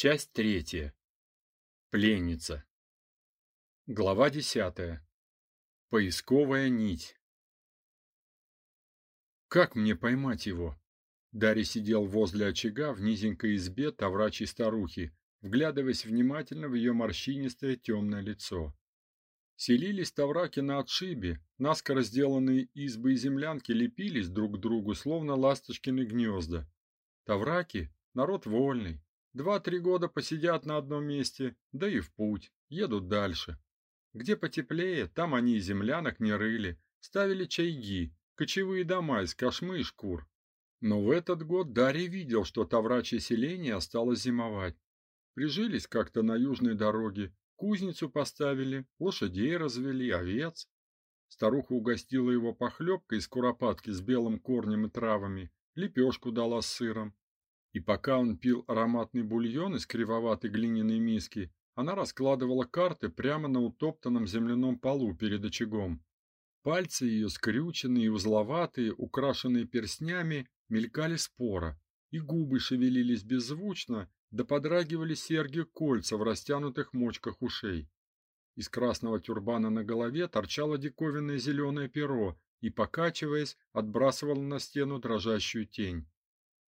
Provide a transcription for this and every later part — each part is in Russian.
Часть третья. Пленница. Глава десятая. Поисковая нить. Как мне поймать его? Дарья сидел возле очага в низенькой избе таврачей старухи, вглядываясь внимательно в ее морщинистое темное лицо. Селились тавраки на отшибе, наскоро сделанные избы и землянки лепились друг к другу, словно ласточкины гнезда. Тавраки – народ вольный, Два-три года посидят на одном месте, да и в путь, едут дальше. Где потеплее, там они и землянок не рыли, ставили чайги, кочевые дома из кошмы и шкур. Но в этот год Дарий видел, что таврачье селение осталось зимовать. Прижились как-то на южной дороге, кузницу поставили, лошадей развели, овец. Старуха угостила его похлебкой из куропатки с белым корнем и травами, лепешку дала с сыром. И пока он пил ароматный бульон из кривоватой глиняной миски, она раскладывала карты прямо на утоптанном земляном полу перед очагом. Пальцы ее скрюченные и узловатые, украшенные перстнями, мелькали споро, и губы шевелились беззвучно, да подрагивали серьги-кольца в растянутых мочках ушей. Из красного тюрбана на голове торчало диковинное зеленое перо и, покачиваясь, отбрасывало на стену дрожащую тень.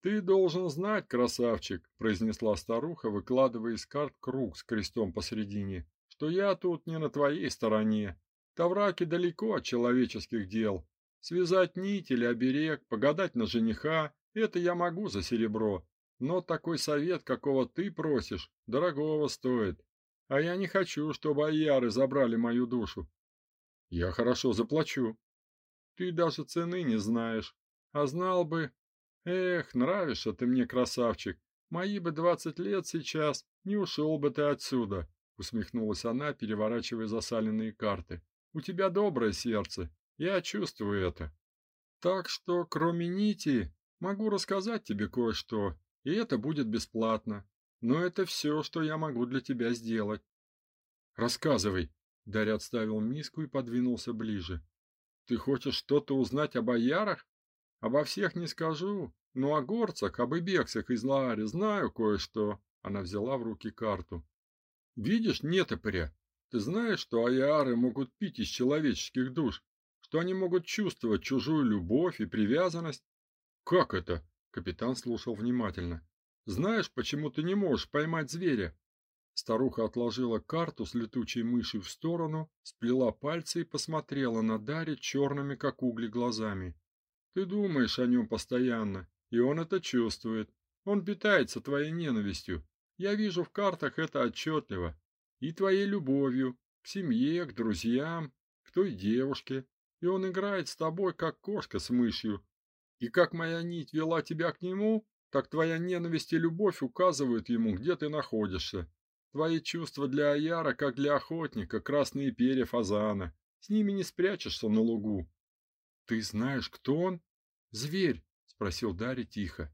Ты должен знать, красавчик, произнесла старуха, выкладывая из карт круг с крестом посередине, что я тут не на твоей стороне. Тавраки далеко от человеческих дел. Связать нить или оберег, погадать на жениха это я могу за серебро, но такой совет, какого ты просишь, дорогого стоит. А я не хочу, чтобы аяры забрали мою душу. Я хорошо заплачу. Ты даже цены не знаешь. А знал бы, Эх, нравишься ты мне, красавчик. Мои бы двадцать лет сейчас, не ушел бы ты отсюда, усмехнулась она, переворачивая засаленные карты. У тебя доброе сердце, я чувствую это. Так что, кроме нити, могу рассказать тебе кое-что, и это будет бесплатно. Но это все, что я могу для тебя сделать. Рассказывай. Дарья отставил миску и подвинулся ближе. Ты хочешь что-то узнать об боярах? Обо всех не скажу, но о горцах, об ибексах из Лаари знаю кое-что. Она взяла в руки карту. Видишь, нетопыря, ты знаешь, что аяры могут пить из человеческих душ, что они могут чувствовать чужую любовь и привязанность? Как это? Капитан слушал внимательно. Знаешь, почему ты не можешь поймать зверя? Старуха отложила карту с летучей мышью в сторону, сплела пальцы и посмотрела на Дарья черными как угли глазами. Ты думаешь о нем постоянно, и он это чувствует. Он питается твоей ненавистью. Я вижу в картах это отчетливо. И твоей любовью к семье, к друзьям, к той девушке. И он играет с тобой, как кошка с мышью. И как моя нить вела тебя к нему, так твоя ненависть и любовь указывают ему, где ты находишься. Твои чувства для Аяра, как для охотника, красные перья фазана. С ними не спрячешься на лугу. Ты знаешь, кто он? Зверь, спросил Дарья тихо.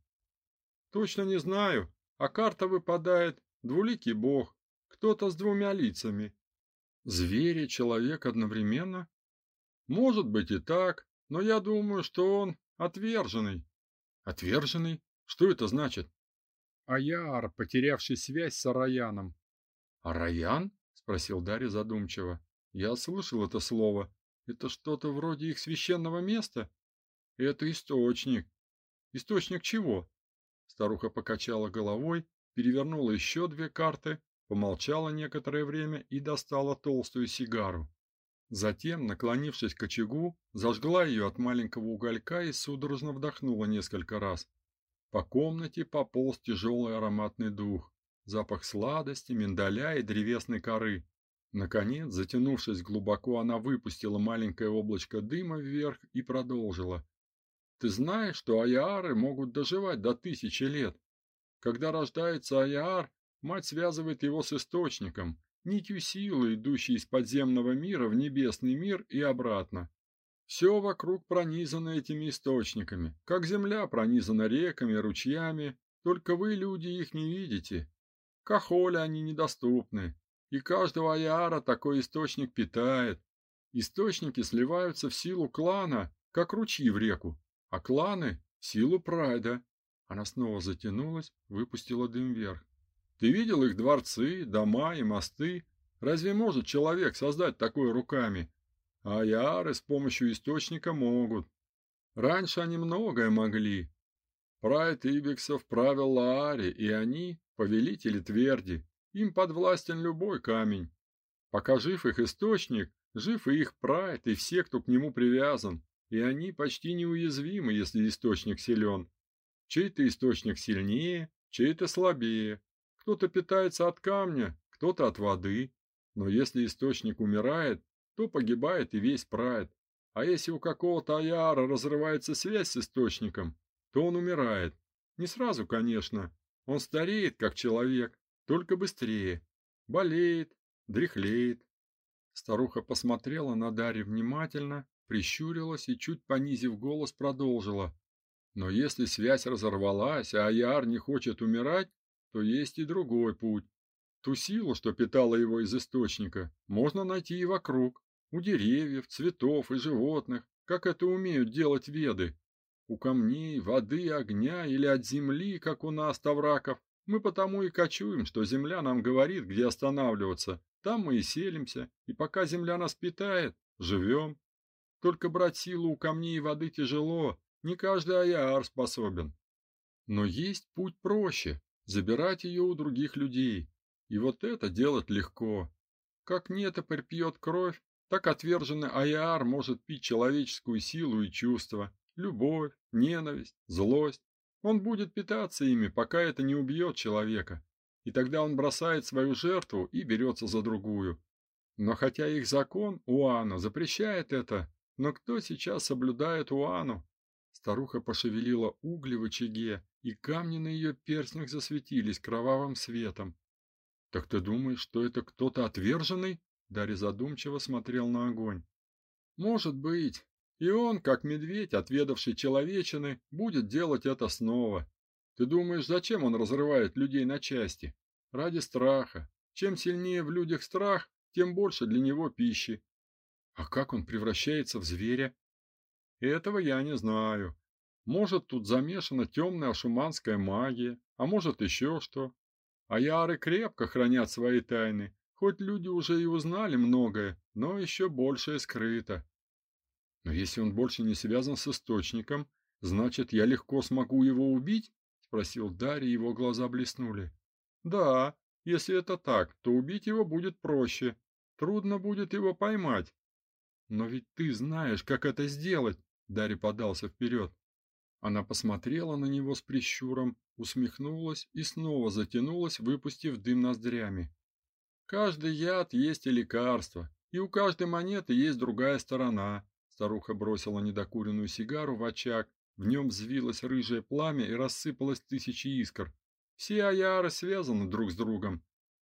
Точно не знаю, а карта выпадает двуликий бог, кто-то с двумя лицами. Зверь и человек одновременно? Может быть и так, но я думаю, что он отверженный. Отверженный? Что это значит? Аяр, потерявший связь с Араяном. Араян? спросил Дарья задумчиво. Я слышал это слово. Это что-то вроде их священного места? Это источник. Источник чего? Старуха покачала головой, перевернула еще две карты, помолчала некоторое время и достала толстую сигару. Затем, наклонившись к очагу, зажгла ее от маленького уголька и судорожно вдохнула несколько раз. По комнате пополз тяжелый ароматный дух, запах сладости, миндаля и древесной коры. Наконец, затянувшись глубоко, она выпустила маленькое облачко дыма вверх и продолжила. Ты знаешь, что аяры могут доживать до тысячи лет. Когда рождается аяр, мать связывает его с источником, нитью силы, идущей из подземного мира в небесный мир и обратно. Все вокруг пронизано этими источниками, как земля пронизана реками, ручьями, только вы, люди, их не видите. Кахоле они недоступны, и каждого аяра такой источник питает. Источники сливаются в силу клана, как ручьи в реку, а кланы в силу прайда. Она снова затянулась, выпустила дым вверх. Ты видел их дворцы, дома и мосты? Разве может человек создать такое руками? А яры с помощью источника могут. Раньше они многое могли. Прайд Ибиксов правил Лаари, и они повелители тверди. Им подвластен любой камень. Пока жив их источник, жив и их прайд, и все, кто к нему привязан, и они почти неуязвимы, если источник силен. Чей-то источник сильнее, чей-то слабее. Кто-то питается от камня, кто-то от воды. Но если источник умирает, то погибает и весь прайд. А если у какого-то аяра разрывается связь с источником, то он умирает. Не сразу, конечно. Он стареет, как человек, только быстрее. Болеет, дряхлеет. Старуха посмотрела на Дарью внимательно, прищурилась и чуть понизив голос продолжила: "Но если связь разорвалась, а Аяр не хочет умирать, то есть и другой путь. Ту силу, что питала его из источника, можно найти и вокруг, у деревьев, цветов и животных, как это умеют делать веды. У камней, воды, огня или от земли, как у нас тавраков. Мы потому и кочуем, что земля нам говорит, где останавливаться. Там мы и селимся, и пока земля нас питает, живем. Только брать силу у камней и воды тяжело, не каждый аяр способен. Но есть путь проще забирать ее у других людей. И вот это делать легко. Как нетопырь пьет кровь, так отверженный Аяр может пить человеческую силу и чувства, любовь, ненависть, злость. Он будет питаться ими, пока это не убьет человека. И тогда он бросает свою жертву и берется за другую. Но хотя их закон Уана запрещает это, но кто сейчас соблюдает Уану? Старуха пошевелила угли в очаге, и камни на ее перстнях засветились кровавым светом. Так ты думаешь, что это кто-то отверженный? Дарья задумчиво смотрел на огонь. Может быть. И он, как медведь, отведавший человечины, будет делать это снова. Ты думаешь, зачем он разрывает людей на части? Ради страха. Чем сильнее в людях страх, тем больше для него пищи. А как он превращается в зверя? Этого я не знаю. Может, тут замешана темная ашуманская магия, а может еще что. Аяры крепко хранят свои тайны, хоть люди уже и узнали многое, но еще большее скрыто. Но если он больше не связан с источником, значит, я легко смогу его убить? спросил Дарий, его глаза блеснули. Да, если это так, то убить его будет проще. Трудно будет его поймать. Но ведь ты знаешь, как это сделать, Дарий подался вперед. Она посмотрела на него с прищуром, усмехнулась и снова затянулась, выпустив дым ноздрями. Каждый яд есть и лекарство, и у каждой монеты есть другая сторона. Старуха бросила недокуренную сигару в очаг, в нем взвилось рыжее пламя и рассыпалось тысячи искр. Все аяры связаны друг с другом.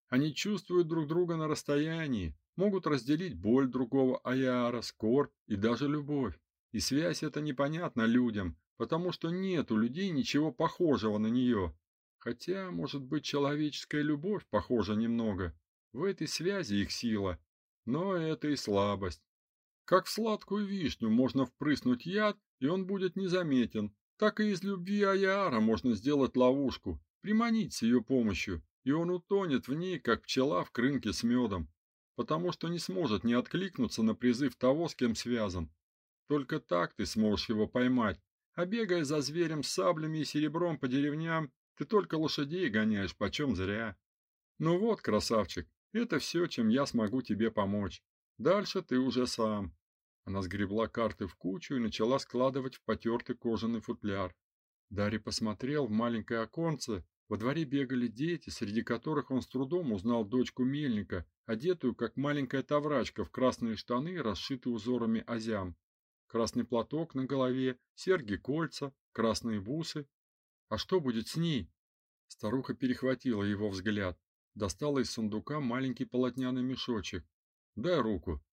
Они чувствуют друг друга на расстоянии, могут разделить боль другого аяра, скорбь и даже любовь. И связь эта непонятна людям, потому что нет у людей ничего похожего на нее. Хотя, может быть, человеческая любовь похожа немного. В этой связи их сила, но это и слабость. Как в сладкую вишню можно впрыснуть яд, и он будет незаметен, так и из любви Аяра можно сделать ловушку, приманить с ее помощью, и он утонет в ней, как пчела в крынке с медом, потому что не сможет не откликнуться на призыв того, с кем связан. Только так ты сможешь его поймать, а бегая за зверем с саблями и серебром по деревням, ты только лошадей гоняешь почем зря. Ну вот, красавчик, это все, чем я смогу тебе помочь. Дальше ты уже сам. Она сгребла карты в кучу и начала складывать в потертый кожаный футляр. Дарья посмотрел в маленькое оконце. Во дворе бегали дети, среди которых он с трудом узнал дочку мельника, одетую как маленькая таврачка в красные штаны, расшитые узорами азям красный платок на голове, серьги-кольца, красные бусы. А что будет с ней? Старуха перехватила его взгляд, достала из сундука маленький полотняный мешочек. "Дай руку".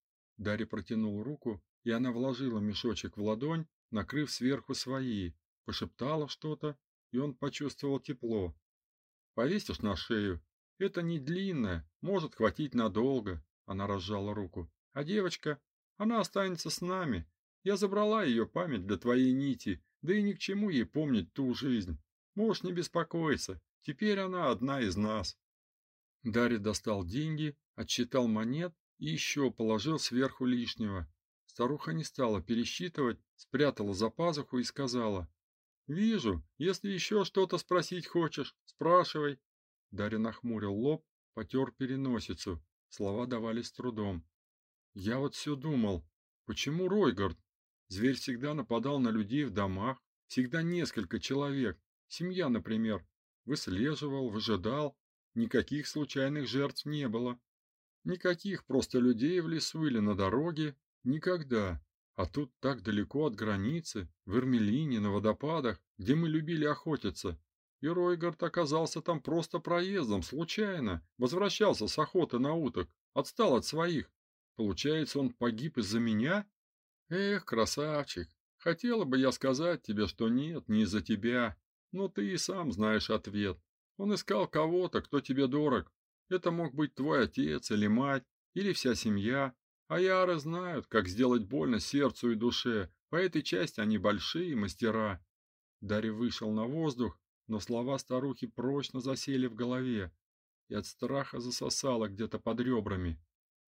Дарья протянул руку, и она вложила мешочек в ладонь, накрыв сверху своей, пошептала что-то, и он почувствовал тепло. Повесишь на шею. Это не длинное, может хватить надолго. Она разжала руку. А девочка, она останется с нами, я забрала ее память для твоей нити, да и ни к чему ей помнить ту жизнь. Можешь не беспокоиться, теперь она одна из нас. Дарья достал деньги, отсчитал монет и еще положил сверху лишнего. Старуха не стала пересчитывать, спрятала за пазуху и сказала: "Вижу, если еще что-то спросить хочешь, спрашивай". Дарья нахмурил лоб, потер переносицу. Слова давались трудом. "Я вот все думал, почему Ройгард? Зверь всегда нападал на людей в домах, всегда несколько человек, семья, например, выслеживал, выжидал, никаких случайных жертв не было. Никаких просто людей в лесу или на дороге никогда. А тут так далеко от границы, в Эрмелине, на водопадах, где мы любили охотиться. И Ройгард оказался там просто проездом, случайно, возвращался с охоты на уток, отстал от своих. Получается, он погиб из-за меня? Эх, красавчик, хотела бы я сказать тебе, что нет, не из-за тебя, но ты и сам знаешь ответ. Он искал кого-то, кто тебе дорог. Это мог быть твой отец или мать, или вся семья. А яры знают, как сделать больно сердцу и душе. По этой части они большие мастера. Дарья вышел на воздух, но слова старухи прочно засели в голове и от страха засосало где-то под ребрами.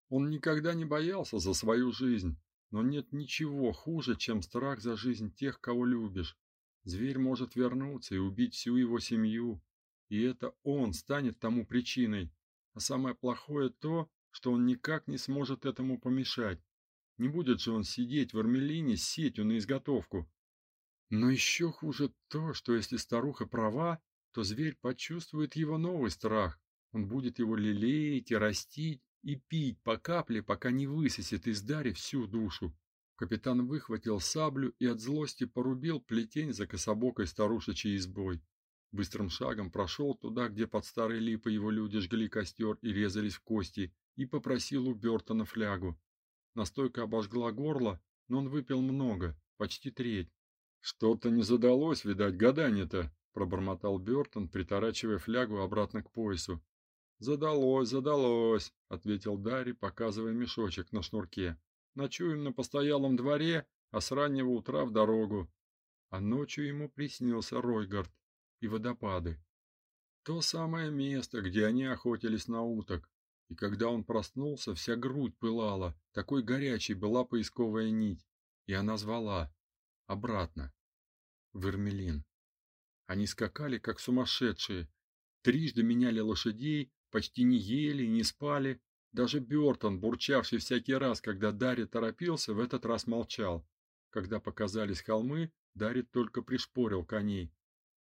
Он никогда не боялся за свою жизнь, но нет ничего хуже, чем страх за жизнь тех, кого любишь. Зверь может вернуться и убить всю его семью, и это он станет тому причиной. А самое плохое то, что он никак не сможет этому помешать. Не будет же он сидеть в Армелине с сетью на изготовку. Но еще хуже то, что если старуха права, то зверь почувствует его новый страх. Он будет его лелеять и растить, и пить по капле, пока не высосет из Дари всю душу. Капитан выхватил саблю и от злости порубил плетень за кособокой старушечьей избой. Быстрым шагом прошел туда, где под старой липой его люди жгли костер и резались в кости, и попросил у Бертона флягу. Настойка обожгла горло, но он выпил много, почти треть. Что-то не задалось, видать, гадание-то, пробормотал Бертон, приторачивая флягу обратно к поясу. Задалось, задалось, ответил Дарри, показывая мешочек на шнурке. Ночуем на постоялом дворе, а с раннего утра в дорогу. А ночью ему приснился Ройгард и водопады. То самое место, где они охотились на уток. И когда он проснулся, вся грудь пылала, такой горячей была поисковая нить, и она звала обратно в Эрмелин. Они скакали как сумасшедшие, трижды меняли лошадей, почти не ели, не спали. Даже Бёртон, бурчавший всякий раз, когда Дарри торопился, в этот раз молчал. Когда показались холмы, Дарри только пришпорил коней.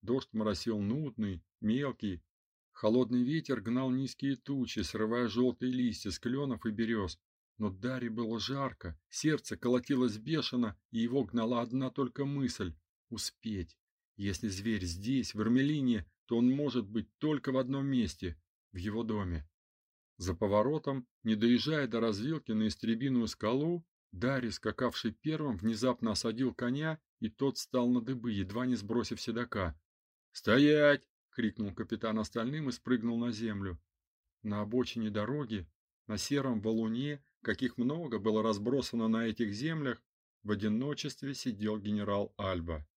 Дождь моросил нудный, мелкий. Холодный ветер гнал низкие тучи, срывая желтые листья с кленов и берез. Но Дарри было жарко, сердце колотилось бешено, и его гнала одна только мысль успеть. Если зверь здесь, в Эрмелине, то он может быть только в одном месте в его доме. За поворотом, не доезжая до развилки на истребиную скалу, Дарий, скакавший первым, внезапно осадил коня, и тот встал на дыбы, едва не сбросив седока. "Стоять!" крикнул капитан остальным и спрыгнул на землю. На обочине дороги, на сером валуне, каких много было разбросано на этих землях, в одиночестве сидел генерал Альба.